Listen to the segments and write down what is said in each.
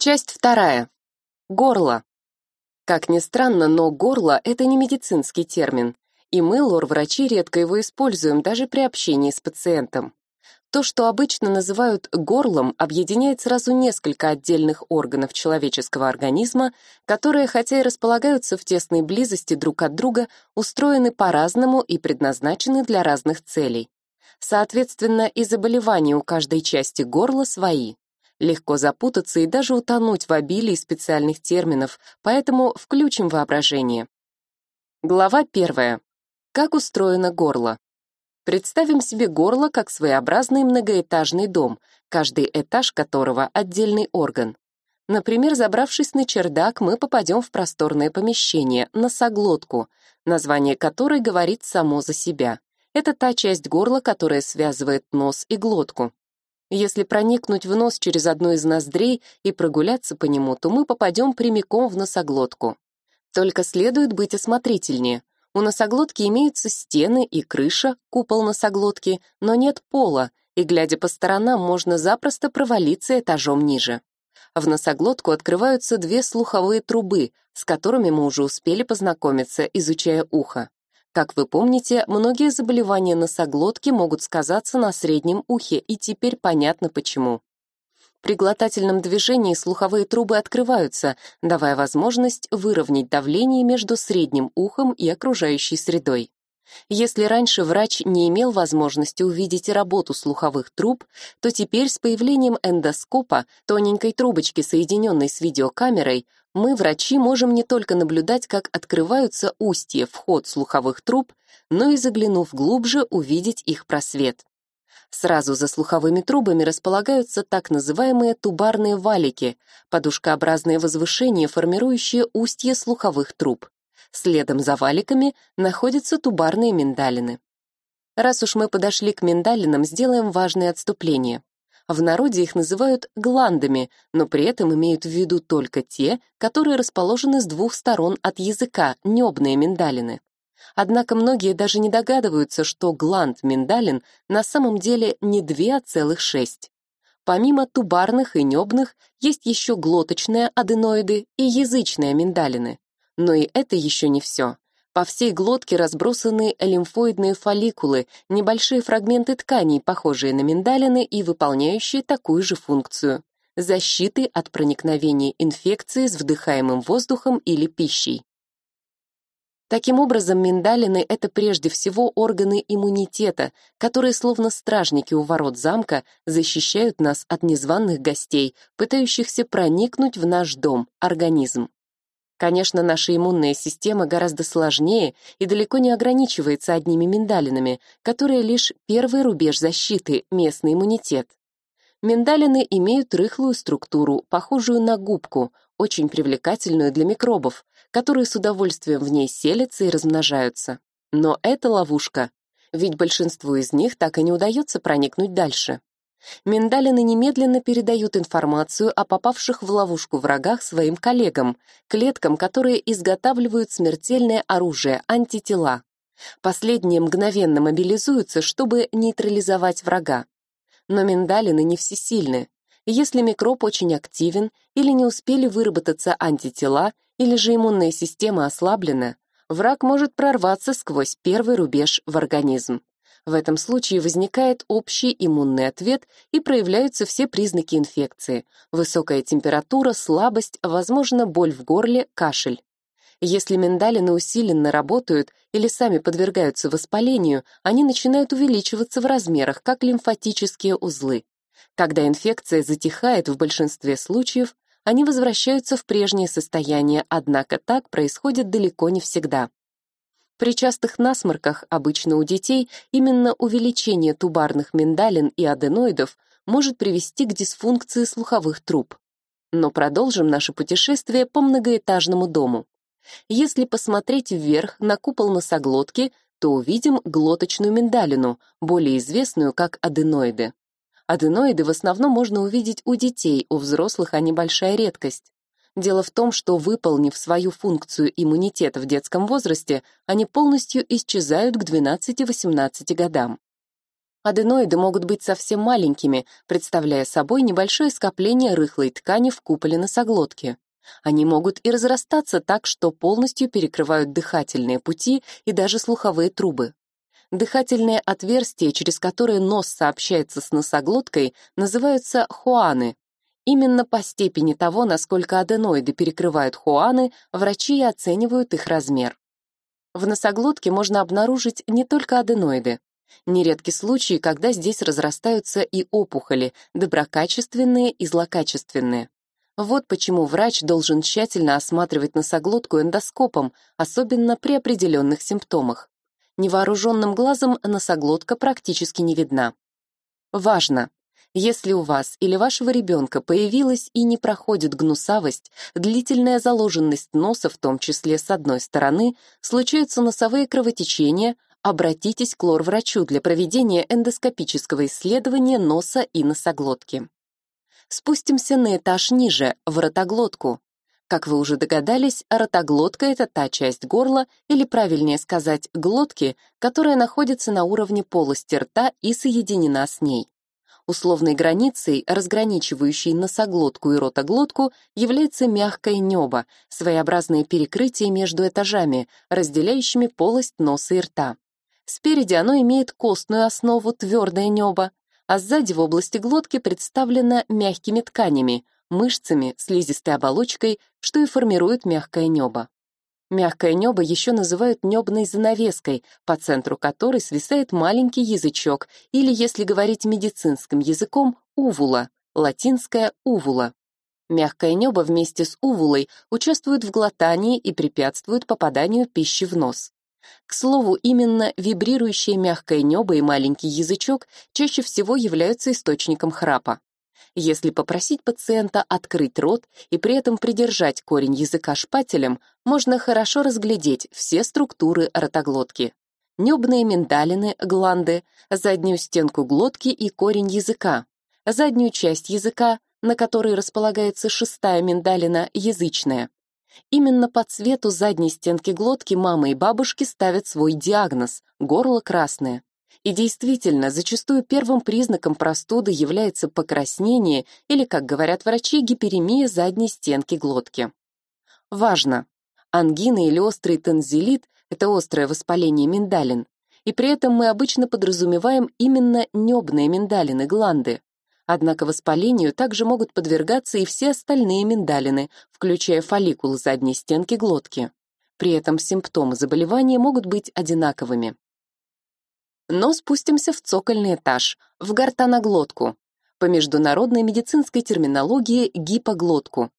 Часть вторая. Горло. Как ни странно, но горло — это не медицинский термин, и мы, лор-врачи, редко его используем даже при общении с пациентом. То, что обычно называют горлом, объединяет сразу несколько отдельных органов человеческого организма, которые, хотя и располагаются в тесной близости друг от друга, устроены по-разному и предназначены для разных целей. Соответственно, и заболевания у каждой части горла свои. Легко запутаться и даже утонуть в обилии специальных терминов, поэтому включим воображение. Глава первая. Как устроено горло? Представим себе горло как своеобразный многоэтажный дом, каждый этаж которого — отдельный орган. Например, забравшись на чердак, мы попадем в просторное помещение, носоглотку, название которой говорит само за себя. Это та часть горла, которая связывает нос и глотку. Если проникнуть в нос через одну из ноздрей и прогуляться по нему, то мы попадем прямиком в носоглотку. Только следует быть осмотрительнее. У носоглотки имеются стены и крыша, купол носоглотки, но нет пола, и, глядя по сторонам, можно запросто провалиться этажом ниже. В носоглотку открываются две слуховые трубы, с которыми мы уже успели познакомиться, изучая ухо. Как вы помните, многие заболевания носоглотки могут сказаться на среднем ухе, и теперь понятно почему. При глотательном движении слуховые трубы открываются, давая возможность выровнять давление между средним ухом и окружающей средой. Если раньше врач не имел возможности увидеть работу слуховых труб, то теперь с появлением эндоскопа, тоненькой трубочки, соединенной с видеокамерой, мы, врачи, можем не только наблюдать, как открываются устья, вход слуховых труб, но и, заглянув глубже, увидеть их просвет. Сразу за слуховыми трубами располагаются так называемые тубарные валики, подушкообразные возвышения, формирующие устья слуховых труб. Следом за валиками находятся тубарные миндалины. Раз уж мы подошли к миндалинам, сделаем важное отступление. В народе их называют гландами, но при этом имеют в виду только те, которые расположены с двух сторон от языка, небные миндалины. Однако многие даже не догадываются, что гланд миндалин на самом деле не две, а целых шесть. Помимо тубарных и небных, есть еще глоточные аденоиды и язычные миндалины. Но и это еще не все. По всей глотке разбросаны лимфоидные фолликулы, небольшие фрагменты тканей, похожие на миндалины и выполняющие такую же функцию — защиты от проникновения инфекции с вдыхаемым воздухом или пищей. Таким образом, миндалины — это прежде всего органы иммунитета, которые, словно стражники у ворот замка, защищают нас от незваных гостей, пытающихся проникнуть в наш дом, организм. Конечно, наша иммунная система гораздо сложнее и далеко не ограничивается одними миндалинами, которые лишь первый рубеж защиты, местный иммунитет. Миндалины имеют рыхлую структуру, похожую на губку, очень привлекательную для микробов, которые с удовольствием в ней селятся и размножаются. Но это ловушка, ведь большинству из них так и не удается проникнуть дальше. Миндалины немедленно передают информацию о попавших в ловушку врагах своим коллегам, клеткам, которые изготавливают смертельное оружие, антитела. Последние мгновенно мобилизуются, чтобы нейтрализовать врага. Но миндалины не всесильны. Если микроб очень активен или не успели выработаться антитела, или же иммунная система ослаблена, враг может прорваться сквозь первый рубеж в организм. В этом случае возникает общий иммунный ответ и проявляются все признаки инфекции: высокая температура, слабость, возможно, боль в горле, кашель. Если миндалины усиленно работают или сами подвергаются воспалению, они начинают увеличиваться в размерах, как лимфатические узлы. Когда инфекция затихает в большинстве случаев, они возвращаются в прежнее состояние, однако так происходит далеко не всегда. При частых насморках, обычно у детей, именно увеличение тубарных миндалин и аденоидов может привести к дисфункции слуховых труб. Но продолжим наше путешествие по многоэтажному дому. Если посмотреть вверх на купол носоглотки, то увидим глоточную миндалину, более известную как аденоиды. Аденоиды в основном можно увидеть у детей, у взрослых они большая редкость. Дело в том, что выполнив свою функцию иммунитета в детском возрасте, они полностью исчезают к 12-18 годам. Аденоиды могут быть совсем маленькими, представляя собой небольшое скопление рыхлой ткани в куполе носоглотки. Они могут и разрастаться так, что полностью перекрывают дыхательные пути и даже слуховые трубы. Дыхательные отверстия, через которые нос сообщается с носоглоткой, называются хуаны. Именно по степени того, насколько аденоиды перекрывают хуаны, врачи и оценивают их размер. В носоглотке можно обнаружить не только аденоиды. Нередки случаи, когда здесь разрастаются и опухоли, доброкачественные и злокачественные. Вот почему врач должен тщательно осматривать носоглотку эндоскопом, особенно при определенных симптомах. Невооруженным глазом носоглотка практически не видна. Важно! Если у вас или вашего ребенка появилась и не проходит гнусавость, длительная заложенность носа, в том числе с одной стороны, случаются носовые кровотечения, обратитесь к лор-врачу для проведения эндоскопического исследования носа и носоглотки. Спустимся на этаж ниже, в ротоглотку. Как вы уже догадались, ротоглотка — это та часть горла, или правильнее сказать, глотки, которая находится на уровне полости рта и соединена с ней. Условной границей, разграничивающей носоглотку и ротоглотку, является мягкое небо, своеобразное перекрытие между этажами, разделяющими полость носа и рта. Спереди оно имеет костную основу, твердое небо, а сзади в области глотки представлено мягкими тканями, мышцами, слизистой оболочкой, что и формирует мягкое небо. Мягкое небо еще называют небной занавеской, по центру которой свисает маленький язычок, или, если говорить медицинским языком, увула, латинское увула. Мягкое небо вместе с увулой участвует в глотании и препятствует попаданию пищи в нос. К слову, именно вибрирующее мягкое небо и маленький язычок чаще всего являются источником храпа. Если попросить пациента открыть рот и при этом придержать корень языка шпателем, можно хорошо разглядеть все структуры ротоглотки. Небные миндалины, гланды, заднюю стенку глотки и корень языка, заднюю часть языка, на которой располагается шестая миндалина, язычная, Именно по цвету задней стенки глотки мамы и бабушки ставят свой диагноз – горло красное. И действительно, зачастую первым признаком простуды является покраснение или, как говорят врачи, гиперемия задней стенки глотки. Важно! Ангина или острый танзелит – это острое воспаление миндалин, и при этом мы обычно подразумеваем именно небные миндалины, гланды. Однако воспалению также могут подвергаться и все остальные миндалины, включая фолликулы задней стенки глотки. При этом симптомы заболевания могут быть одинаковыми. Но спустимся в цокольный этаж, в гортаноглотку, по международной медицинской терминологии гипоглотку.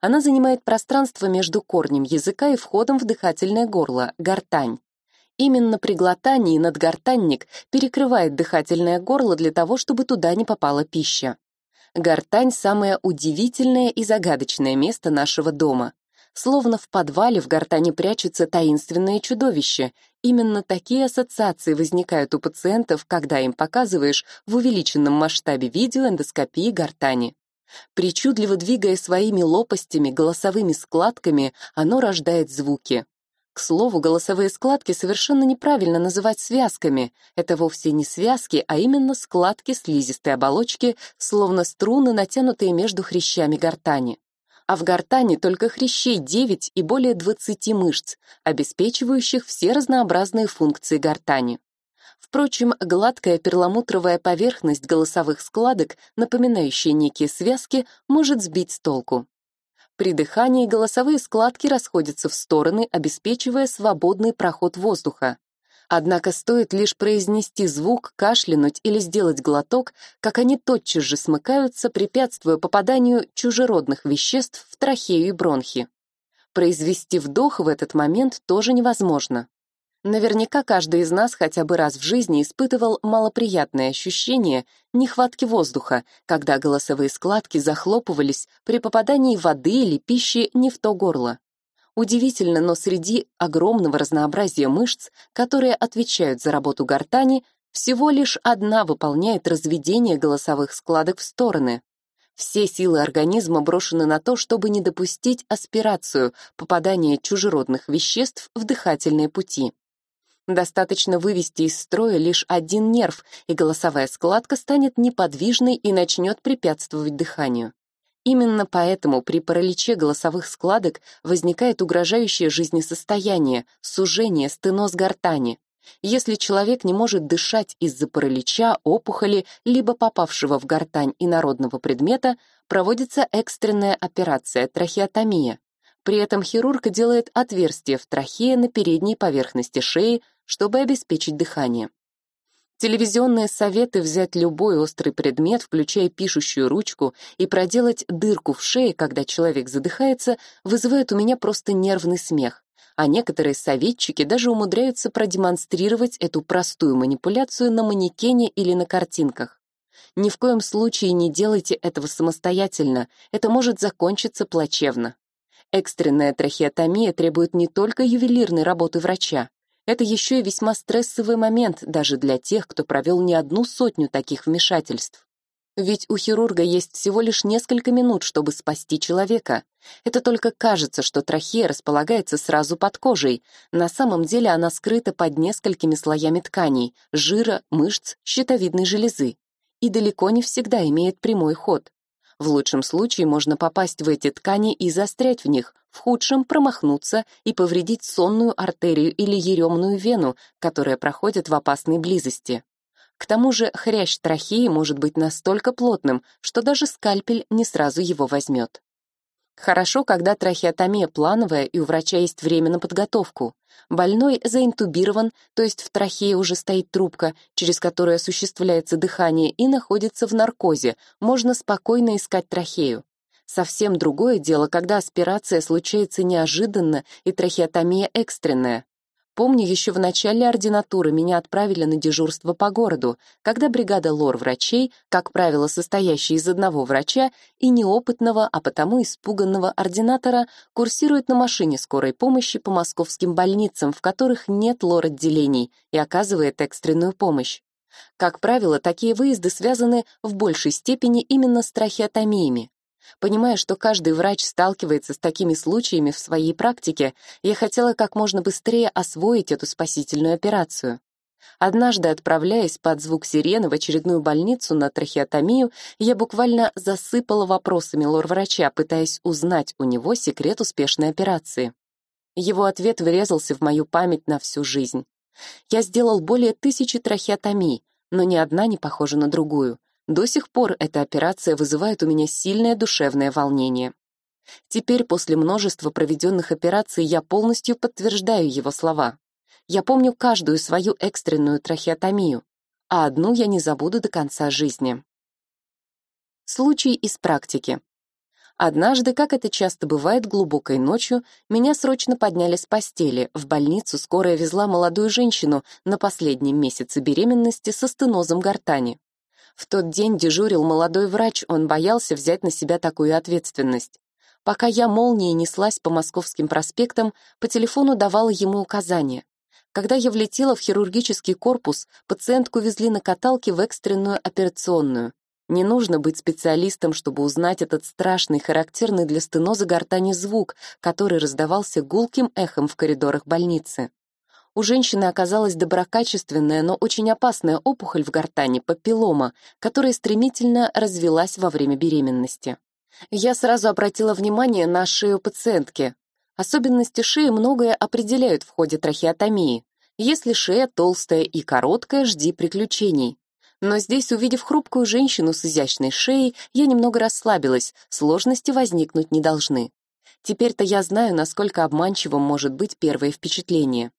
Она занимает пространство между корнем языка и входом в дыхательное горло, гортань. Именно при глотании надгортанник перекрывает дыхательное горло для того, чтобы туда не попала пища. Гортань — самое удивительное и загадочное место нашего дома. Словно в подвале в гортани прячется таинственное чудовище. Именно такие ассоциации возникают у пациентов, когда им показываешь в увеличенном масштабе видео эндоскопии гортани. Причудливо двигая своими лопастями, голосовыми складками, оно рождает звуки. К слову, голосовые складки совершенно неправильно называть связками. Это вовсе не связки, а именно складки слизистой оболочки, словно струны, натянутые между хрящами гортани. А в гортани только хрящей 9 и более 20 мышц, обеспечивающих все разнообразные функции гортани. Впрочем, гладкая перламутровая поверхность голосовых складок, напоминающая некие связки, может сбить с толку. При дыхании голосовые складки расходятся в стороны, обеспечивая свободный проход воздуха. Однако стоит лишь произнести звук, кашлянуть или сделать глоток, как они тотчас же смыкаются, препятствуя попаданию чужеродных веществ в трахею и бронхи. Произвести вдох в этот момент тоже невозможно. Наверняка каждый из нас хотя бы раз в жизни испытывал малоприятное ощущение нехватки воздуха, когда голосовые складки захлопывались при попадании воды или пищи не в то горло. Удивительно, но среди огромного разнообразия мышц, которые отвечают за работу гортани, всего лишь одна выполняет разведение голосовых складок в стороны. Все силы организма брошены на то, чтобы не допустить аспирацию, попадания чужеродных веществ в дыхательные пути. Достаточно вывести из строя лишь один нерв, и голосовая складка станет неподвижной и начнет препятствовать дыханию. Именно поэтому при параличе голосовых складок возникает угрожающее жизнесостояние, сужение, стеноз гортани. Если человек не может дышать из-за паралича, опухоли, либо попавшего в гортань инородного предмета, проводится экстренная операция трахеотомия. При этом хирург делает отверстие в трахее на передней поверхности шеи, чтобы обеспечить дыхание. Телевизионные советы взять любой острый предмет, включая пишущую ручку, и проделать дырку в шее, когда человек задыхается, вызывают у меня просто нервный смех. А некоторые советчики даже умудряются продемонстрировать эту простую манипуляцию на манекене или на картинках. Ни в коем случае не делайте этого самостоятельно, это может закончиться плачевно. Экстренная трахеотомия требует не только ювелирной работы врача, это еще и весьма стрессовый момент даже для тех, кто провел не одну сотню таких вмешательств. Ведь у хирурга есть всего лишь несколько минут, чтобы спасти человека. Это только кажется, что трахея располагается сразу под кожей. На самом деле она скрыта под несколькими слоями тканей, жира, мышц, щитовидной железы. И далеко не всегда имеет прямой ход. В лучшем случае можно попасть в эти ткани и застрять в них, в худшем промахнуться и повредить сонную артерию или еремную вену, которая проходит в опасной близости. К тому же хрящ трахеи может быть настолько плотным, что даже скальпель не сразу его возьмет. Хорошо, когда трахеотомия плановая и у врача есть время на подготовку. Больной заинтубирован, то есть в трахее уже стоит трубка, через которую осуществляется дыхание и находится в наркозе, можно спокойно искать трахею. Совсем другое дело, когда аспирация случается неожиданно и трахеотомия экстренная. Помню, еще в начале ординатуры меня отправили на дежурство по городу, когда бригада лор-врачей, как правило, состоящая из одного врача и неопытного, а потому испуганного ординатора, курсирует на машине скорой помощи по московским больницам, в которых нет лор-отделений, и оказывает экстренную помощь. Как правило, такие выезды связаны в большей степени именно с трахеотомиями. Понимая, что каждый врач сталкивается с такими случаями в своей практике, я хотела как можно быстрее освоить эту спасительную операцию. Однажды, отправляясь под звук сирены в очередную больницу на трахеотомию, я буквально засыпала вопросами лор-врача, пытаясь узнать у него секрет успешной операции. Его ответ врезался в мою память на всю жизнь. Я сделал более тысячи трахеотомий, но ни одна не похожа на другую. До сих пор эта операция вызывает у меня сильное душевное волнение. Теперь, после множества проведенных операций, я полностью подтверждаю его слова. Я помню каждую свою экстренную трахеотомию, а одну я не забуду до конца жизни. Случай из практики. Однажды, как это часто бывает глубокой ночью, меня срочно подняли с постели. В больницу скорая везла молодую женщину на последнем месяце беременности со стенозом гортани. В тот день дежурил молодой врач, он боялся взять на себя такую ответственность. Пока я молнией неслась по московским проспектам, по телефону давала ему указания. Когда я влетела в хирургический корпус, пациентку везли на каталке в экстренную операционную. Не нужно быть специалистом, чтобы узнать этот страшный, характерный для стеноза гортани звук, который раздавался гулким эхом в коридорах больницы. У женщины оказалась доброкачественная, но очень опасная опухоль в гортани, папиллома, которая стремительно развилась во время беременности. Я сразу обратила внимание на шею пациентки. Особенности шеи многое определяют в ходе трахеотомии. Если шея толстая и короткая, жди приключений. Но здесь, увидев хрупкую женщину с изящной шеей, я немного расслабилась, сложности возникнуть не должны. Теперь-то я знаю, насколько обманчивым может быть первое впечатление.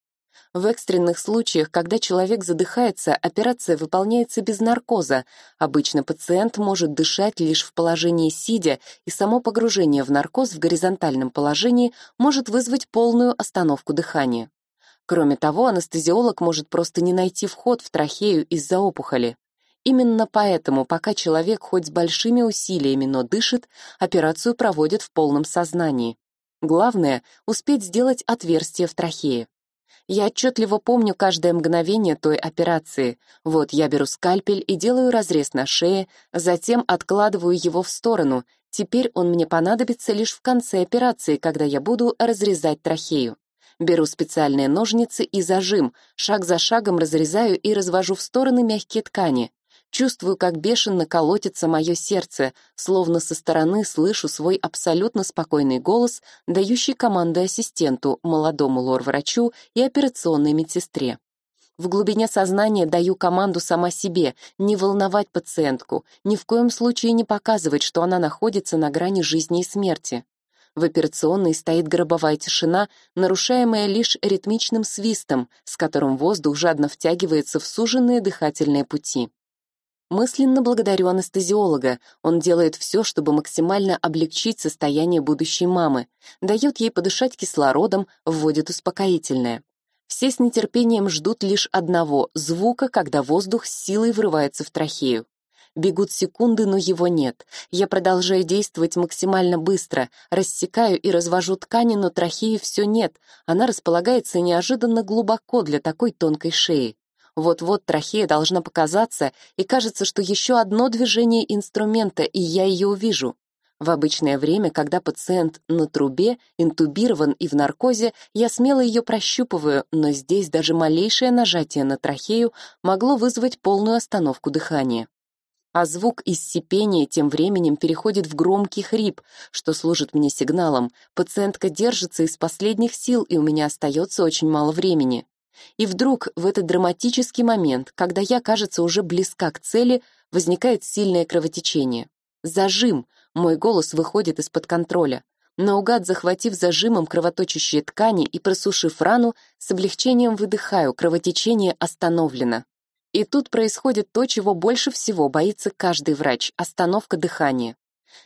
В экстренных случаях, когда человек задыхается, операция выполняется без наркоза. Обычно пациент может дышать лишь в положении сидя, и само погружение в наркоз в горизонтальном положении может вызвать полную остановку дыхания. Кроме того, анестезиолог может просто не найти вход в трахею из-за опухоли. Именно поэтому, пока человек хоть с большими усилиями, но дышит, операцию проводят в полном сознании. Главное — успеть сделать отверстие в трахее. Я отчетливо помню каждое мгновение той операции. Вот я беру скальпель и делаю разрез на шее, затем откладываю его в сторону. Теперь он мне понадобится лишь в конце операции, когда я буду разрезать трахею. Беру специальные ножницы и зажим, шаг за шагом разрезаю и развожу в стороны мягкие ткани. Чувствую, как бешено колотится мое сердце, словно со стороны слышу свой абсолютно спокойный голос, дающий команды ассистенту, молодому лор-врачу и операционной медсестре. В глубине сознания даю команду сама себе не волновать пациентку, ни в коем случае не показывать, что она находится на грани жизни и смерти. В операционной стоит гробовая тишина, нарушаемая лишь ритмичным свистом, с которым воздух жадно втягивается в суженные дыхательные пути. Мысленно благодарю анестезиолога. Он делает все, чтобы максимально облегчить состояние будущей мамы, дает ей подышать кислородом, вводит успокоительное. Все с нетерпением ждут лишь одного — звука, когда воздух с силой врывается в трахею. Бегут секунды, но его нет. Я продолжаю действовать максимально быстро, рассекаю и развожу ткани, но трахеи все нет. Она располагается неожиданно глубоко для такой тонкой шеи. Вот-вот трахея должна показаться, и кажется, что еще одно движение инструмента, и я ее увижу. В обычное время, когда пациент на трубе, интубирован и в наркозе, я смело ее прощупываю, но здесь даже малейшее нажатие на трахею могло вызвать полную остановку дыхания. А звук из тем временем переходит в громкий хрип, что служит мне сигналом. Пациентка держится из последних сил, и у меня остается очень мало времени. И вдруг в этот драматический момент, когда я, кажется, уже близка к цели, возникает сильное кровотечение. Зажим, мой голос выходит из-под контроля. Наугад захватив зажимом кровоточащие ткани и просушив рану, с облегчением выдыхаю, кровотечение остановлено. И тут происходит то, чего больше всего боится каждый врач — остановка дыхания.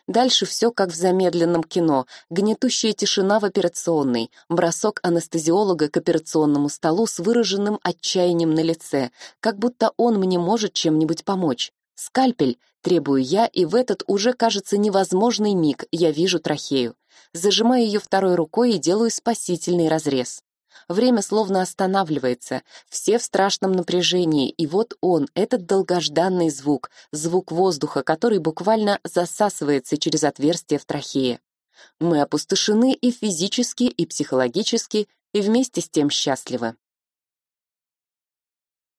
Дальше все как в замедленном кино. Гнетущая тишина в операционной, бросок анестезиолога к операционному столу с выраженным отчаянием на лице, как будто он мне может чем-нибудь помочь. Скальпель, требую я, и в этот уже кажется невозможный миг я вижу трахею. Зажимаю ее второй рукой и делаю спасительный разрез. Время словно останавливается, все в страшном напряжении, и вот он, этот долгожданный звук, звук воздуха, который буквально засасывается через отверстие в трахее. Мы опустошены и физически, и психологически, и вместе с тем счастливы.